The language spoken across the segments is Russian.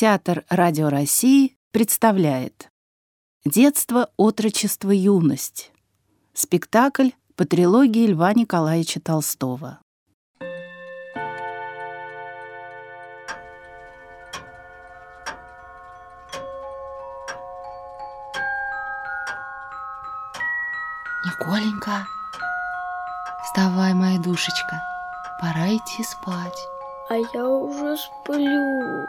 Театр Радио России представляет Детство, отрочество, юность. Спектакль по трилогии Льва Николаевича Толстого. Николенька, вставай, моя душечка, пора идти спать. А я уже сплю.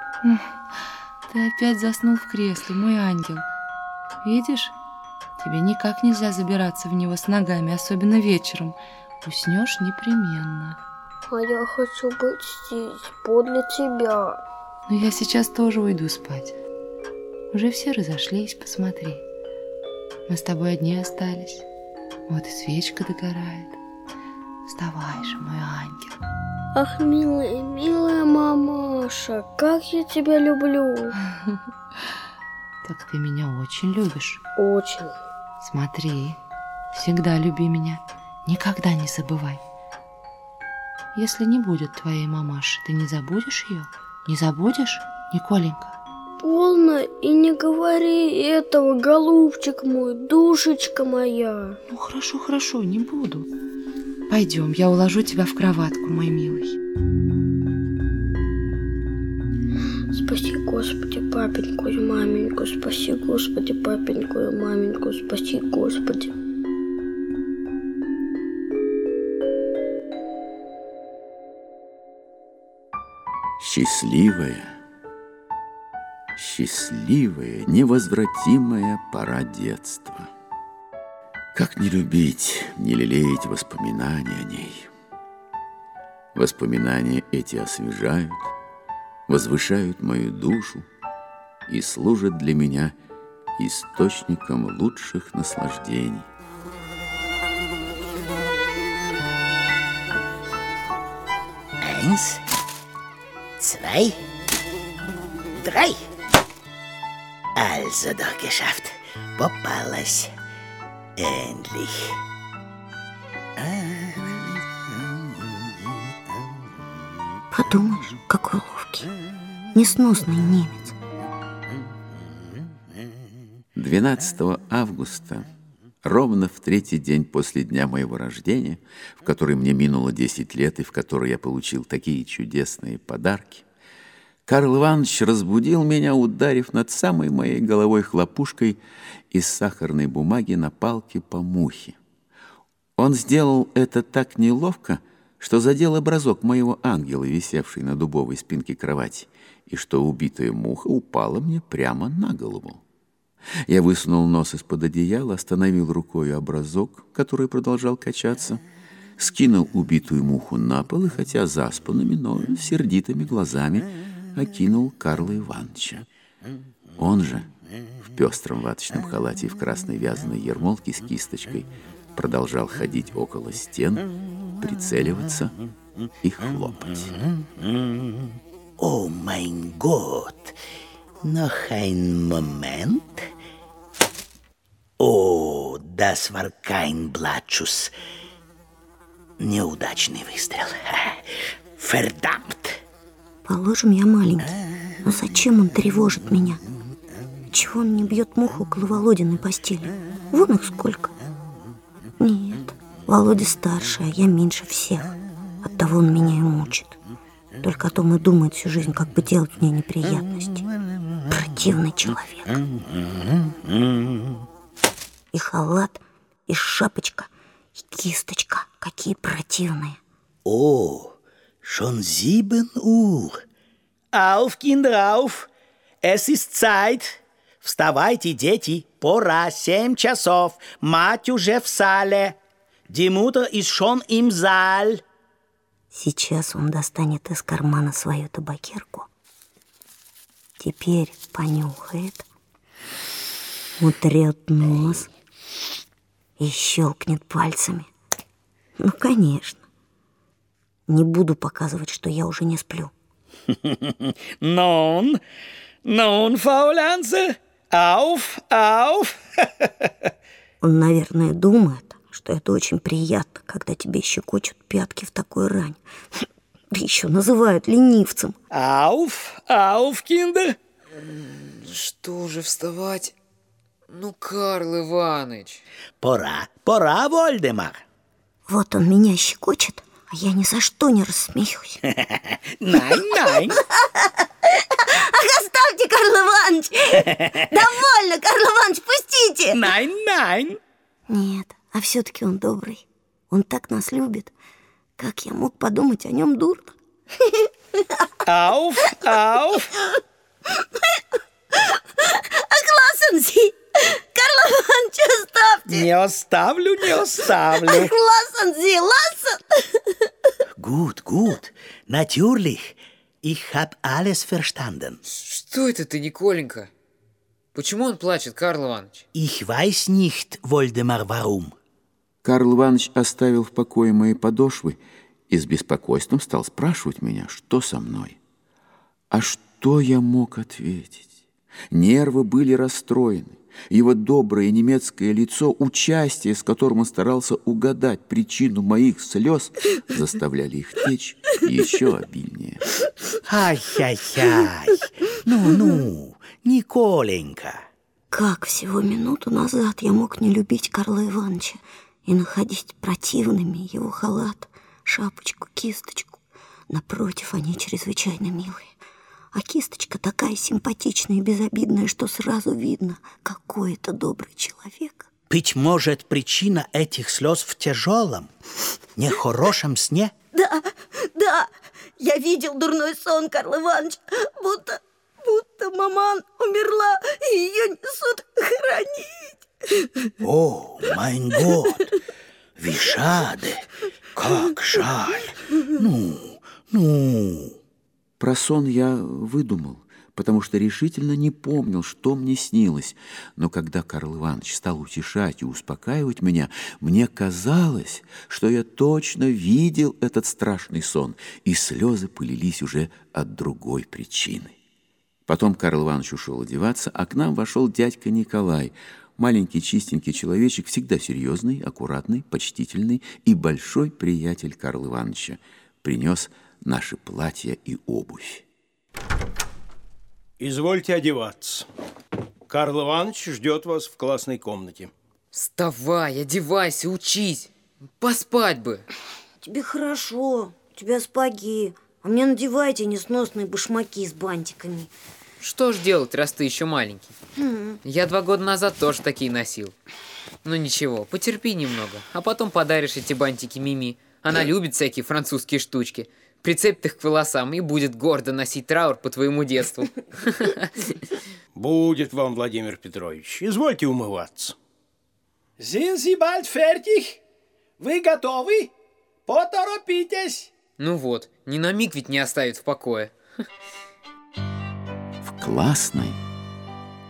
Ты опять заснул в кресле, мой ангел. Видишь, тебе никак нельзя забираться в него с ногами, особенно вечером. Уснешь непременно. А я хочу быть здесь, подле тебя. Но я сейчас тоже уйду спать. Уже все разошлись, посмотри. Мы с тобой одни остались. Вот и свечка догорает. Вставай же, мой ангел. Ах, милая, милая мамаша, как я тебя люблю. Так ты меня очень любишь. Очень. Смотри, всегда люби меня. Никогда не забывай. Если не будет твоей мамаши, ты не забудешь ее? Не забудешь, Николенька? Полно и не говори этого, голубчик мой, душечка моя. Ну хорошо, хорошо, не буду. Пойдем, я уложу тебя в кроватку, мой милый. Спаси, Господи, папеньку и маменьку, спаси, Господи, папеньку и маменьку, спаси, Господи. Счастливая, счастливая, невозвратимая пора детства. Как не любить, не лелеять воспоминания о ней? Воспоминания эти освежают, возвышают мою душу и служат для меня источником лучших наслаждений. Eins, zwei, drei. Also doch geschafft. Попалась. Endlich. Подумаешь, какой ловкий, несносный немец. 12 августа, ровно в третий день после дня моего рождения, в который мне минуло 10 лет и в который я получил такие чудесные подарки, Карл Иванович разбудил меня, ударив над самой моей головой хлопушкой из сахарной бумаги на палке по мухе. Он сделал это так неловко, что задел образок моего ангела, висевший на дубовой спинке кровати, и что убитая муха упала мне прямо на голову. Я высунул нос из-под одеяла, остановил рукой образок, который продолжал качаться, скинул убитую муху на пол и, хотя заспанными, но сердитыми глазами, окинул Карла Ивановича. Он же в пестром ваточном халате и в красной вязаной ермолке с кисточкой продолжал ходить около стен, прицеливаться и хлопать. О, mein Gott! Noch ein Moment. О, das war kein Blattschuss. Неудачный выстрел. Verdammt! Положим, я маленький. Но зачем он тревожит меня? Чего он не бьет муху около Володиной постели? Вон их сколько. Нет, Володя старше, а я меньше всех. Оттого он меня и мучит. Только о том и думает всю жизнь, как бы делать мне неприятности. Противный человек. И халат, и шапочка, и кисточка. Какие противные. О, schon sieben Uhr. Auf, Kinder, auf. Es ist Zeit. Вставайте, дети. Пора, семь часов. Мать уже в сале. Die Mutter ist schon im Saal. Сейчас он достанет из кармана свою табакерку. Теперь понюхает, утрет нос и щелкнет пальцами. Ну, конечно. Не буду показывать, что я уже не сплю. Nun, nun, Faulanze, auf, auf. Он, наверное, думает, что это очень приятно, когда тебе щекочут пятки в такой рань. Да еще называют ленивцем. Auf, auf, Kinder. Что же вставать? Ну, Карл Иваныч. Пора, пора, Вольдемар. Вот он меня щекочет, а я ни за что не рассмеюсь. Найн, найн. Оставьте, Карл Иванович! Довольно, Карл Иванович, пустите! Найн, найн. Нет, а все-таки он добрый. Он так нас любит. Как я мог подумать о нем дурно? Ауф, ауф. Классен Sie! Карл Иванович, оставьте! Не оставлю, не оставлю. Sie, lassen! Gut, gut. Natürlich. Ich hab alles verstanden. Что это ты, Николенька? Почему он плачет, Карл Иванович? Ich weiß nicht, Voldemar, warum. Карл Иванович оставил в покое мои подошвы и с беспокойством стал спрашивать меня, что со мной. А что я мог ответить? Нервы были расстроены. Его доброе немецкое лицо, участие, с которым он старался угадать причину моих слез, заставляли их течь еще обильнее. Ай-яй-яй. Ну-ну, Николенька. Как всего минуту назад я мог не любить Карла Ивановича и находить противными его халат, шапочку, кисточку. Напротив, они чрезвычайно милые. А кисточка такая симпатичная и безобидная, что сразу видно, какой это добрый человек. Быть может, причина этих слез в тяжелом, нехорошем сне? Да, да, я видел дурной сон, Карл Иванович, будто, будто маман умерла, и ее несут хоронить. О, майн год, вишаде, как жаль. Ну, ну... Про сон я выдумал, потому что решительно не помнил, что мне снилось. Но когда Карл Иванович стал утешать и успокаивать меня, мне казалось, что я точно видел этот страшный сон, и слезы полились уже от другой причины. Потом Карл Иванович ушел одеваться, а к нам вошел дядька Николай, маленький чистенький человечек, всегда серьезный, аккуратный, почтительный и большой приятель Карла Ивановича. Принес наши платья и обувь. Извольте одеваться. Карл Иванович ждет вас в классной комнате. Вставай, одевайся, учись. Поспать бы. Тебе хорошо, у тебя спаги, а мне надевайте несносные башмаки с бантиками. Что ж делать, раз ты еще маленький? Я два года назад тоже такие носил. Ну ничего, потерпи немного, а потом подаришь эти бантики Мими. Она любит всякие французские штучки. Прицепит их к волосам и будет гордо носить траур по твоему детству. Будет вам, Владимир Петрович. Извольте умываться. Bald fertig? Вы готовы? Поторопитесь. Ну вот, ни на миг ведь не оставит в покое. В классной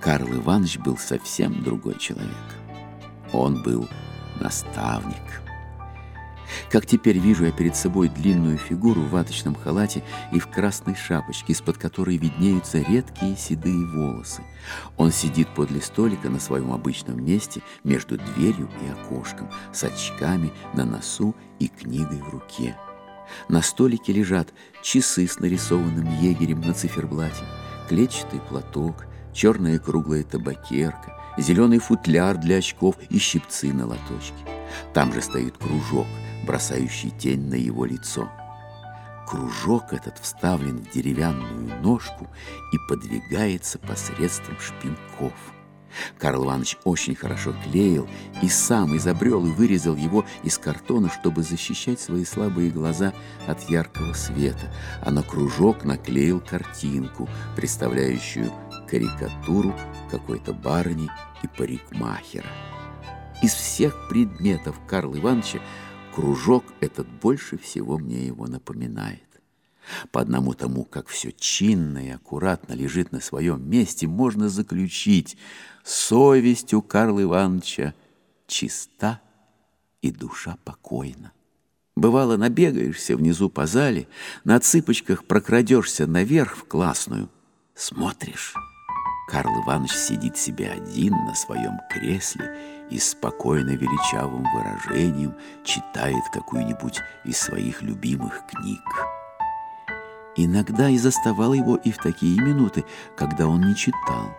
Карл Иванович был совсем другой человек. Он был наставник. Как теперь вижу я перед собой длинную фигуру в ваточном халате и в красной шапочке, из-под которой виднеются редкие седые волосы. Он сидит подле столика на своем обычном месте между дверью и окошком, с очками на носу и книгой в руке. На столике лежат часы с нарисованным егерем на циферблате, клетчатый платок, черная круглая табакерка, зеленый футляр для очков и щипцы на лоточке. Там же стоит кружок, бросающий тень на его лицо. Кружок этот вставлен в деревянную ножку и подвигается посредством шпинков. Карл Иванович очень хорошо клеил и сам изобрел и вырезал его из картона, чтобы защищать свои слабые глаза от яркого света, а на кружок наклеил картинку, представляющую карикатуру какой-то барыни и парикмахера. Из всех предметов Карла Ивановича кружок этот больше всего мне его напоминает. По одному тому, как все чинно и аккуратно лежит на своем месте, можно заключить, совесть у Карла Ивановича чиста и душа покойна. Бывало, набегаешься внизу по зале, на цыпочках прокрадешься наверх в классную, смотришь. Карл Иванович сидит себе один на своем кресле и спокойно величавым выражением читает какую-нибудь из своих любимых книг. Иногда и заставал его и в такие минуты, когда он не читал.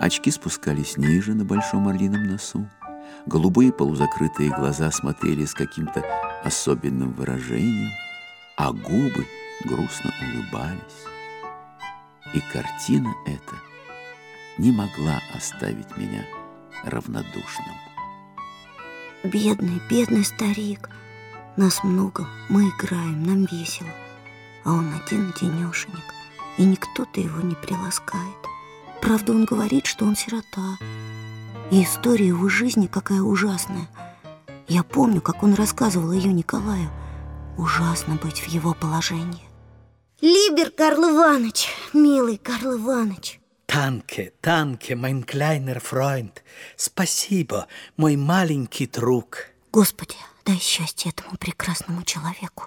Очки спускались ниже на большом орлином носу. Голубые полузакрытые глаза смотрели с каким-то особенным выражением, а губы грустно улыбались. И картина эта не могла оставить меня равнодушным. Бедный, бедный старик. Нас много, мы играем, нам весело. А он один денешенек, и никто-то его не приласкает. Правда, он говорит, что он сирота. И история его жизни какая ужасная. Я помню, как он рассказывал ее Николаю. Ужасно быть в его положении. Либер Карл Иванович, милый Карл Иванович. Танке, танке, mein kleiner Freund. Спасибо, мой маленький друг. Господи, дай счастье этому прекрасному человеку.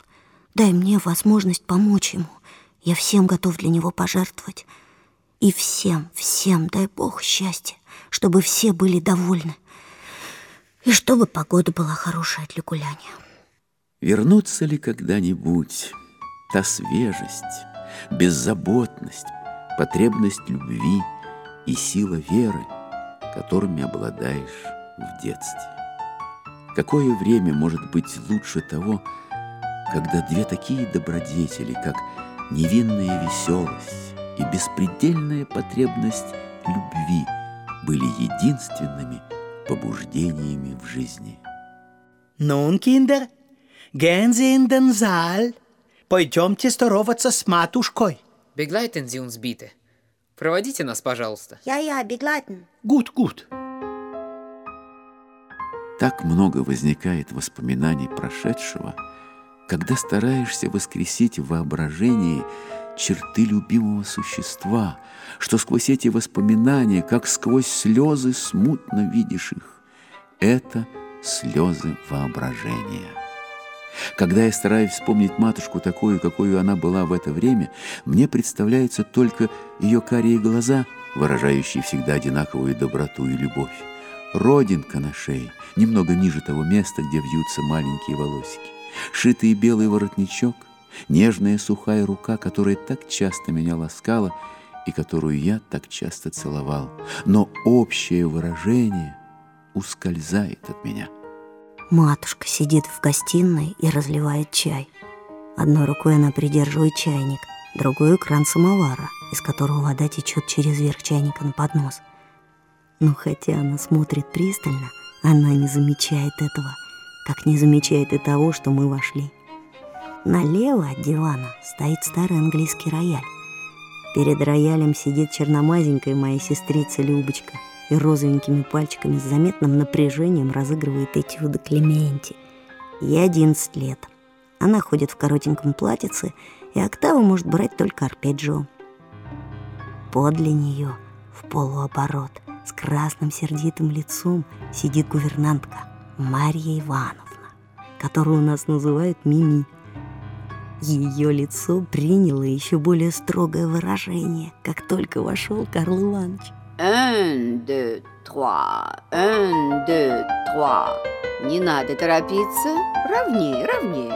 Дай мне возможность помочь ему. Я всем готов для него пожертвовать. И всем, всем дай Бог счастья, чтобы все были довольны. И чтобы погода была хорошая для гуляния. Вернуться ли когда-нибудь та свежесть, беззаботность, потребность любви и сила веры, которыми обладаешь в детстве? Какое время может быть лучше того, когда две такие добродетели, как невинная веселость и беспредельная потребность любви были единственными побуждениями в жизни. Nun, Kinder, gehen Sie. Пойдемте здороваться с матушкой. Begleiten Sie uns bitte. Проводите нас, пожалуйста. Я-я, беглатен. Gut, gut. Так много возникает воспоминаний прошедшего, когда стараешься воскресить в воображении черты любимого существа, что сквозь эти воспоминания, как сквозь слезы, смутно видишь их. Это слезы воображения. Когда я стараюсь вспомнить матушку такую, какой она была в это время, мне представляются только ее карие глаза, выражающие всегда одинаковую доброту и любовь. Родинка на шее, немного ниже того места, где вьются маленькие волосики. Шитый белый воротничок, нежная сухая рука, которая так часто меня ласкала и которую я так часто целовал. Но общее выражение ускользает от меня. Матушка сидит в гостиной и разливает чай. Одной рукой она придерживает чайник, другой — кран самовара, из которого вода течет через верх чайника на поднос. Но хотя она смотрит пристально, она не замечает этого, как не замечает и того, что мы вошли. Налево от дивана стоит старый английский рояль. Перед роялем сидит черномазенькая моя сестрица Любочка — и розовенькими пальчиками с заметным напряжением разыгрывает этюды Клементи. Ей 11 лет. Она ходит в коротеньком платьице, и октаву может брать только арпеджио. Подле нее, в полуоборот, с красным сердитым лицом, сидит гувернантка Марья Ивановна, которую у нас называют Мими. Ее лицо приняло еще более строгое выражение, как только вошел Карл Иванович. Un, deux, trois, un, deux, trois. Не надо торопиться. Ровнее, ровнее.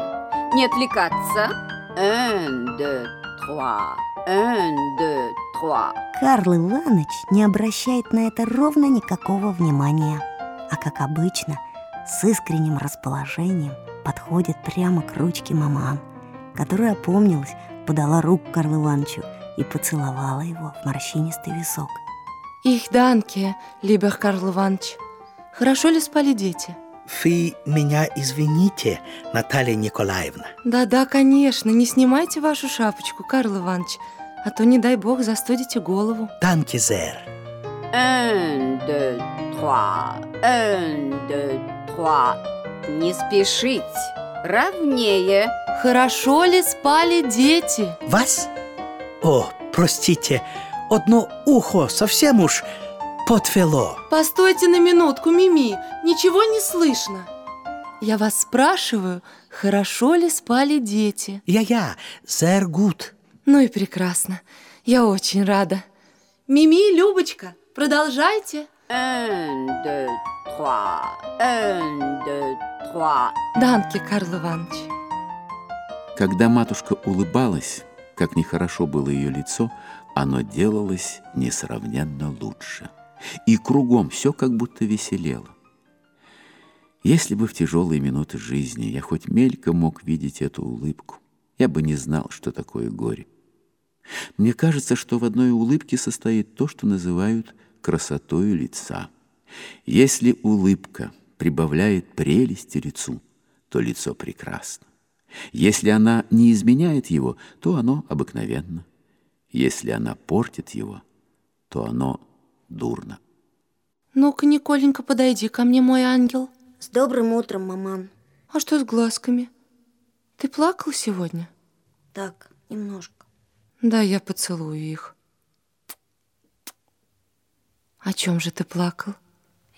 Не отвлекаться. Un, deux, trois, un, deux, trois. Карл Иванович не обращает на это ровно никакого внимания, а, как обычно, с искренним расположением подходит прямо к ручке маман, которая опомнилась, подала руку Карлу Ивановичу и поцеловала его в морщинистый висок. Их данке, либер Карл Иванович. Хорошо ли спали дети? Вы меня извините, Наталья Николаевна. Да-да, конечно, не снимайте вашу шапочку, Карл Иванович, а то, не дай бог, застудите голову. Танки, зер. Un, deux, trois. Un, deux, trois. Не спешить. Ровнее. Хорошо ли спали дети? Вас? О, простите, одно ухо совсем уж подвело. Постойте на минутку, Мими, ничего не слышно. Я вас спрашиваю, хорошо ли спали дети? Я-я, sehr gut. Ну и прекрасно. Я очень рада. Мими, Любочка, продолжайте. Un, deux, trois. Un, deux, trois. Данки, Карл Иванович. Когда матушка улыбалась, как нехорошо было ее лицо, оно делалось несравненно лучше. и кругом все как будто веселело. Если бы в тяжелые минуты жизни я хоть мельком мог видеть эту улыбку, я бы не знал, что такое горе. Мне кажется, что в одной улыбке состоит то, что называют красотою лица. Если улыбка прибавляет прелести лицу, то лицо прекрасно. Если она не изменяет его, то оно обыкновенно. Если она портит его, то оно дурно. Ну-ка, Николенька, подойди ко мне, мой ангел. С добрым утром, маман. А что с глазками? Ты плакал сегодня? Так, немножко. Да, я поцелую их. О чем же ты плакал?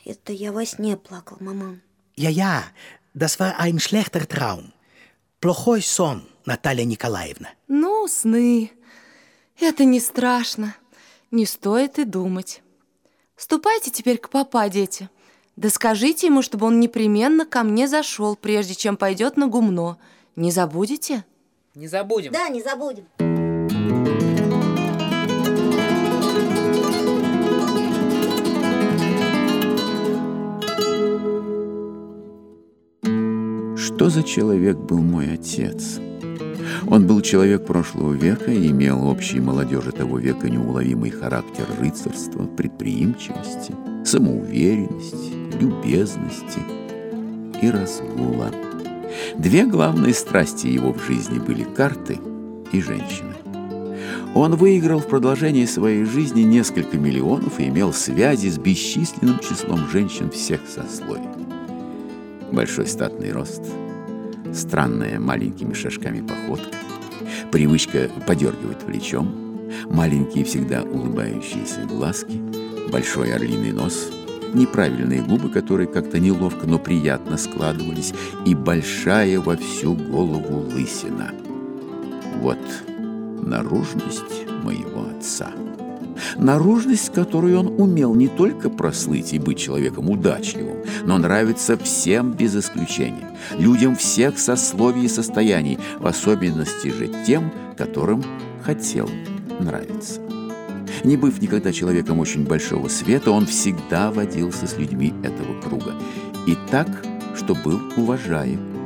Это я во сне плакал, маман. Ja, das war ein schlechter Traum. Плохой сон, Наталья Николаевна. Ну, сны. Это не страшно. Не стоит и думать. Ступайте теперь к папа, дети. Да скажите ему, чтобы он непременно ко мне зашел, прежде чем пойдет на гумно. Не забудете? Не забудем. Да, не забудем. Что за человек был мой отец? Он был человек прошлого века и имел общий молодежи того века неуловимый характер рыцарства, предприимчивости, самоуверенности, любезности и разгула. Две главные страсти его в жизни были карты и женщины. Он выиграл в продолжении своей жизни несколько миллионов и имел связи с бесчисленным числом женщин всех сословий. Большой статный рост, странная маленькими шажками походка, привычка подергивать плечом, маленькие всегда улыбающиеся глазки, большой орлиный нос, неправильные губы, которые как-то неловко, но приятно складывались, и большая во всю голову лысина. Вот наружность моего отца. Наружность, которую он умел не только прослыть и быть человеком удачливым, но нравится всем без исключения, людям всех сословий и состояний, в особенности же тем, которым хотел нравиться. Не быв никогда человеком очень большого света, он всегда водился с людьми этого круга. И так, что был уважаем.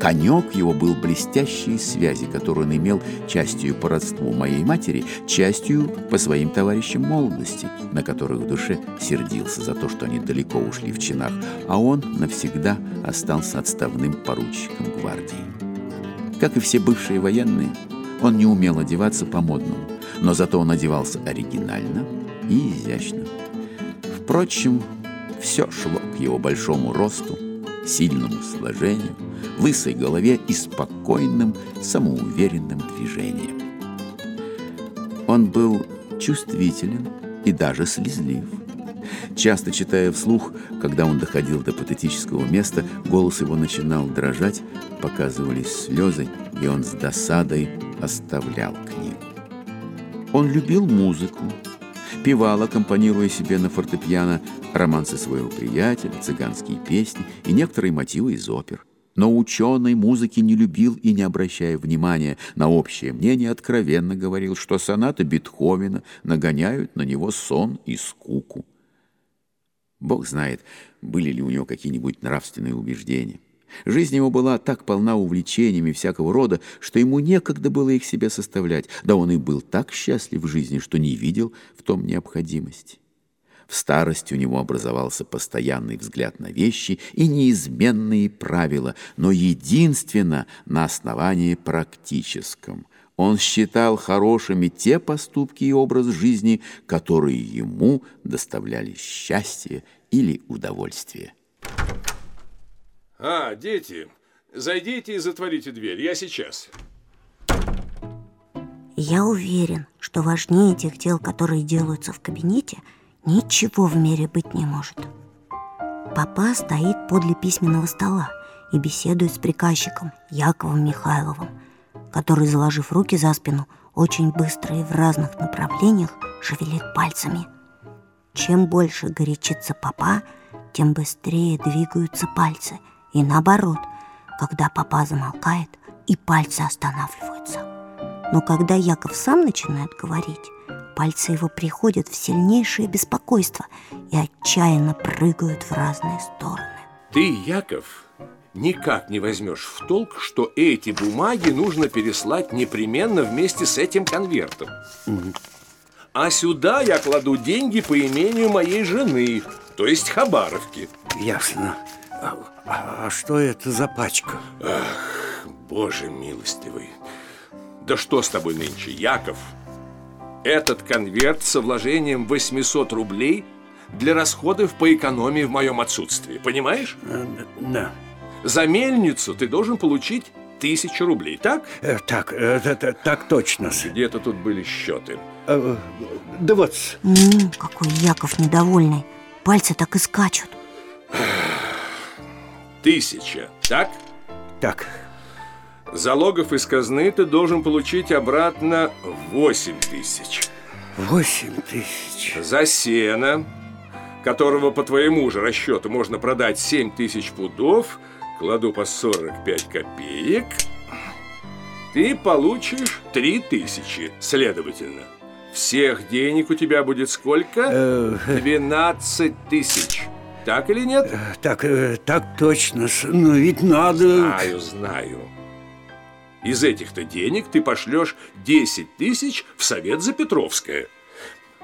Конек его был блестящие связи, которые он имел частью по родству моей матери, частью по своим товарищам молодости, на которых в душе сердился за то, что они далеко ушли в чинах, а он навсегда остался отставным поручиком гвардии. Как и все бывшие военные, он не умел одеваться по-модному, но зато он одевался оригинально и изящно. Впрочем, все шло к его большому росту, сильному сложению, лысой голове и спокойным, самоуверенным движением. Он был чувствителен и даже слезлив. Часто читая вслух, когда он доходил до патетического места, голос его начинал дрожать, показывались слезы, и он с досадой оставлял книгу. Он любил музыку, певал, аккомпанируя себе на фортепиано романсы своего приятеля, цыганские песни и некоторые мотивы из опер. Но ученый музыки не любил и, не обращая внимания на общее мнение, откровенно говорил, что сонаты Бетховена нагоняют на него сон и скуку. Бог знает, были ли у него какие-нибудь нравственные убеждения. Жизнь его была так полна увлечениями всякого рода, что ему некогда было их себе составлять, да он и был так счастлив в жизни, что не видел в том необходимости. В старости у него образовался постоянный взгляд на вещи и неизменные правила, но единственно на основании практическом. Он считал хорошими те поступки и образ жизни, которые ему доставляли счастье или удовольствие. А, дети, зайдите и затворите дверь. Я сейчас. Я уверен, что важнее тех дел, которые делаются в кабинете, ничего в мире быть не может. Папа стоит подле письменного стола и беседует с приказчиком Яковом Михайловым, который, заложив руки за спину, очень быстро и в разных направлениях шевелит пальцами. Чем больше горячится папа, тем быстрее двигаются пальцы – и наоборот, когда папа замолкает, и пальцы останавливаются. Но когда Яков сам начинает говорить, пальцы его приходят в сильнейшее беспокойство и отчаянно прыгают в разные стороны. Ты, Яков, никак не возьмешь в толк, что эти бумаги нужно переслать непременно вместе с этим конвертом. А сюда я кладу деньги по имению моей жены, то есть Хабаровки. Ясно. А, а что это за пачка? Ах, боже милостивый. Да что с тобой нынче, Яков? Этот конверт со вложением 800 рублей для расходов по экономии в моем отсутствии. Понимаешь? Э, Да. За мельницу ты должен получить тысячу рублей, так? Э, Так, э, так точно. Где-то тут были счеты. Э, Да вот, какой Яков недовольный. Пальцы так и скачут. Тысяча, так? так, Залогов из казны ты должен получить обратно 8 тысяч. восемь тысяч. За сено, которого по твоему же расчету можно продать 7 тысяч пудов, кладу по 45 копеек, ты получишь 3 тысячи, следовательно. Всех денег у тебя будет сколько? Э, 12 тысяч. Так или нет? э, Так, э, так точно. Но ведь надо... Знаю, знаю. Из этих-то денег ты пошлешь 10 тысяч в Совет за Петровское.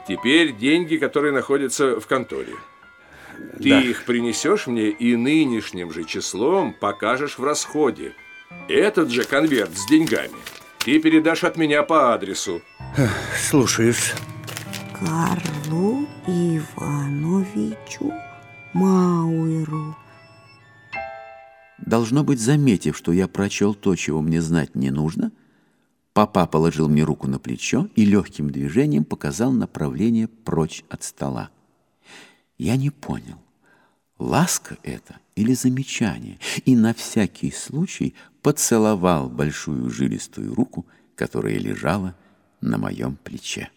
Теперь деньги, которые находятся в конторе. Ты Да. их принесешь мне и нынешним же числом покажешь в расходе. Этот же конверт с деньгами ты передашь от меня по адресу. Слушаюсь. Карлу Ивановичу Мауэру. Должно быть, заметив, что я прочел то, чего мне знать не нужно, папа положил мне руку на плечо и легким движением показал направление прочь от стола. Я не понял, ласка это или замечание, и на всякий случай поцеловал большую жилистую руку, которая лежала на моем плече.